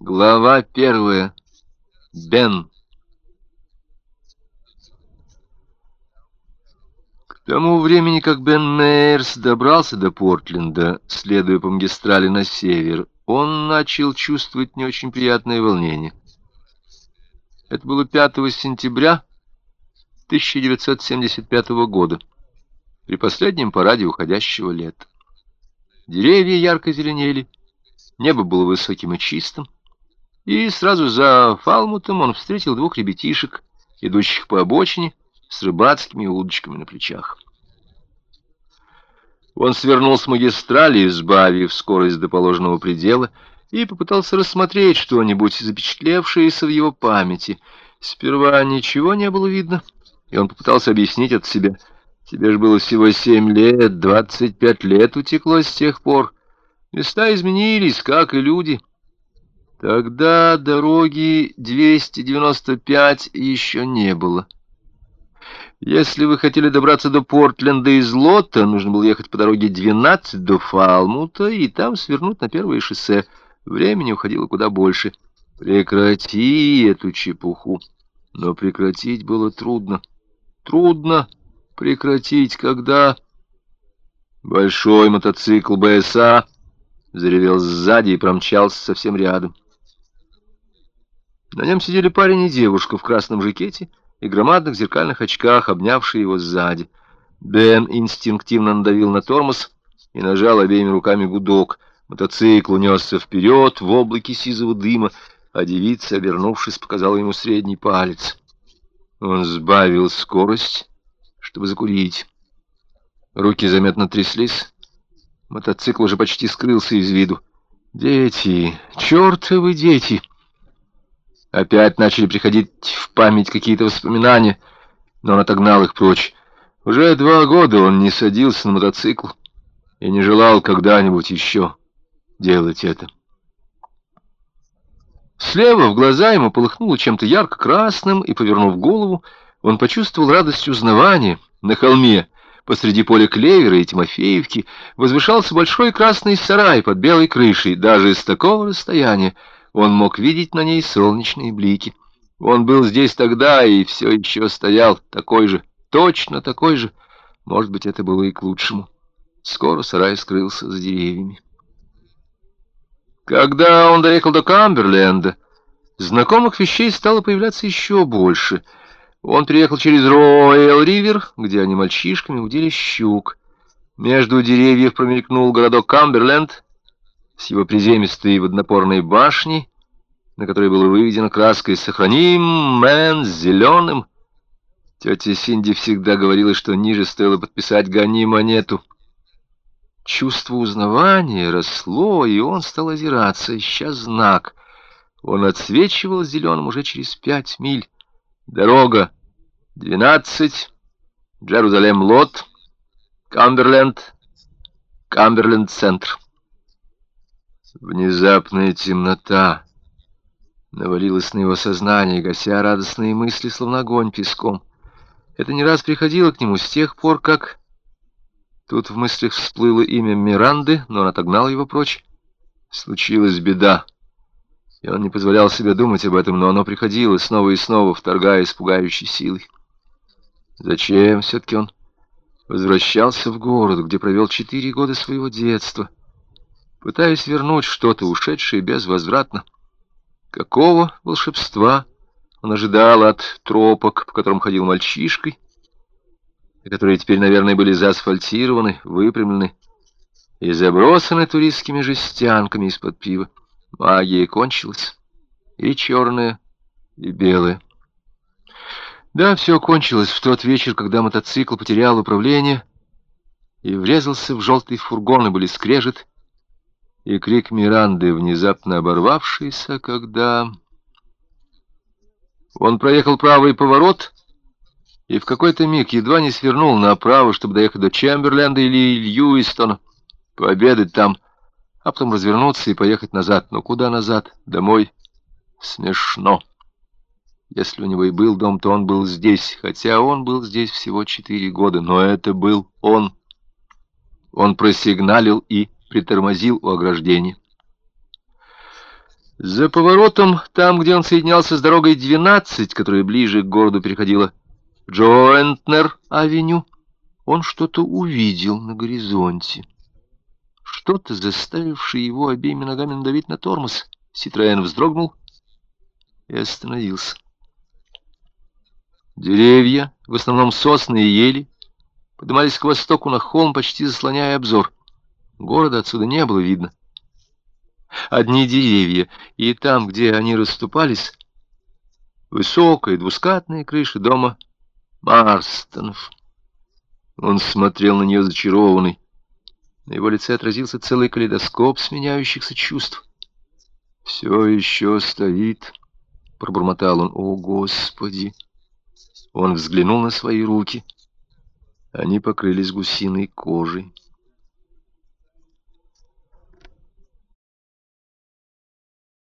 Глава первая. Бен. К тому времени, как Бен Мейерс добрался до Портленда, следуя по магистрали на север, он начал чувствовать не очень приятное волнение. Это было 5 сентября 1975 года, при последнем параде уходящего лета. Деревья ярко зеленели, небо было высоким и чистым, и сразу за Фалмутом он встретил двух ребятишек, идущих по обочине с рыбацкими удочками на плечах. Он свернул с магистрали, сбавив скорость до положенного предела, и попытался рассмотреть что-нибудь, запечатлевшееся в его памяти. Сперва ничего не было видно, и он попытался объяснить это себе. Тебе же было всего семь лет, двадцать пять лет утекло с тех пор. Места изменились, как и люди. Тогда дороги 295 еще не было. Если вы хотели добраться до Портленда из Лота, нужно было ехать по дороге 12 до Фалмута и там свернуть на первое шоссе. Времени уходило куда больше. Прекрати эту чепуху. Но прекратить было трудно. Трудно прекратить, когда... Большой мотоцикл БСА заревел сзади и промчался совсем рядом. На нем сидели парень и девушка в красном жакете и громадных зеркальных очках, обнявшие его сзади. Бен инстинктивно надавил на тормоз и нажал обеими руками гудок. Мотоцикл унесся вперед в облаке сизого дыма, а девица, обернувшись, показала ему средний палец. Он сбавил скорость, чтобы закурить. Руки заметно тряслись. Мотоцикл уже почти скрылся из виду. «Дети! Чертовы дети!» Опять начали приходить в память какие-то воспоминания, но он отогнал их прочь. Уже два года он не садился на мотоцикл и не желал когда-нибудь еще делать это. Слева в глаза ему полыхнуло чем-то ярко-красным, и, повернув голову, он почувствовал радость узнавания. На холме, посреди поля клевера и Тимофеевки, возвышался большой красный сарай под белой крышей, даже с такого расстояния, он мог видеть на ней солнечные блики. Он был здесь тогда и все еще стоял, такой же, точно такой же. Может быть, это было и к лучшему. Скоро сарай скрылся за деревьями. Когда он доехал до Камберленда, знакомых вещей стало появляться еще больше. Он приехал через Роял-Ривер, где они мальчишками удили щук. Между деревьев промелькнул городок Камберленд, с его приземистой водонапорной башней, на которой было выведено краской «Сохраним Мэн зеленым». Тетя Синди всегда говорила, что ниже стоило подписать «Гони монету». Чувство узнавания росло, и он стал озираться, ища знак. Он отсвечивал зеленым уже через пять миль. Дорога двенадцать, Джерузалем-Лот, Камберленд, Камберленд-Центр. Внезапная темнота навалилась на его сознание, гася радостные мысли, словно огонь песком. Это не раз приходило к нему с тех пор, как... Тут в мыслях всплыло имя Миранды, но он отогнал его прочь. Случилась беда, и он не позволял себе думать об этом, но оно приходило снова и снова, вторгаясь пугающей силой. Зачем все-таки он возвращался в город, где провел четыре года своего детства — пытаясь вернуть что-то, ушедшее безвозвратно. Какого волшебства он ожидал от тропок, по которым ходил мальчишкой, которые теперь, наверное, были заасфальтированы, выпрямлены и забросаны туристскими жестянками из-под пива. Магия кончилась, и черная, и белая. Да, все кончилось в тот вечер, когда мотоцикл потерял управление и врезался в желтый фургон, и были скрежет и крик Миранды, внезапно оборвавшийся, когда... Он проехал правый поворот и в какой-то миг едва не свернул направо, чтобы доехать до Чемберленда или Льюистона, пообедать там, а потом развернуться и поехать назад. Но куда назад? Домой? Смешно. Если у него и был дом, то он был здесь, хотя он был здесь всего четыре года, но это был он. Он просигналил и притормозил у ограждения. За поворотом, там, где он соединялся с дорогой 12, которая ближе к городу переходила Джоэнтнер-авеню, он что-то увидел на горизонте. Что-то, заставившее его обеими ногами надавить на тормоз. Ситроен вздрогнул и остановился. Деревья, в основном сосны и ели, поднимались к востоку на холм, почти заслоняя обзор. Города отсюда не было видно. Одни деревья, и там, где они расступались, высокая двускатная крыша дома Марстонов. Он смотрел на нее зачарованный. На его лице отразился целый калейдоскоп сменяющихся чувств. «Все еще стоит», — пробормотал он. «О, Господи!» Он взглянул на свои руки. Они покрылись гусиной кожей.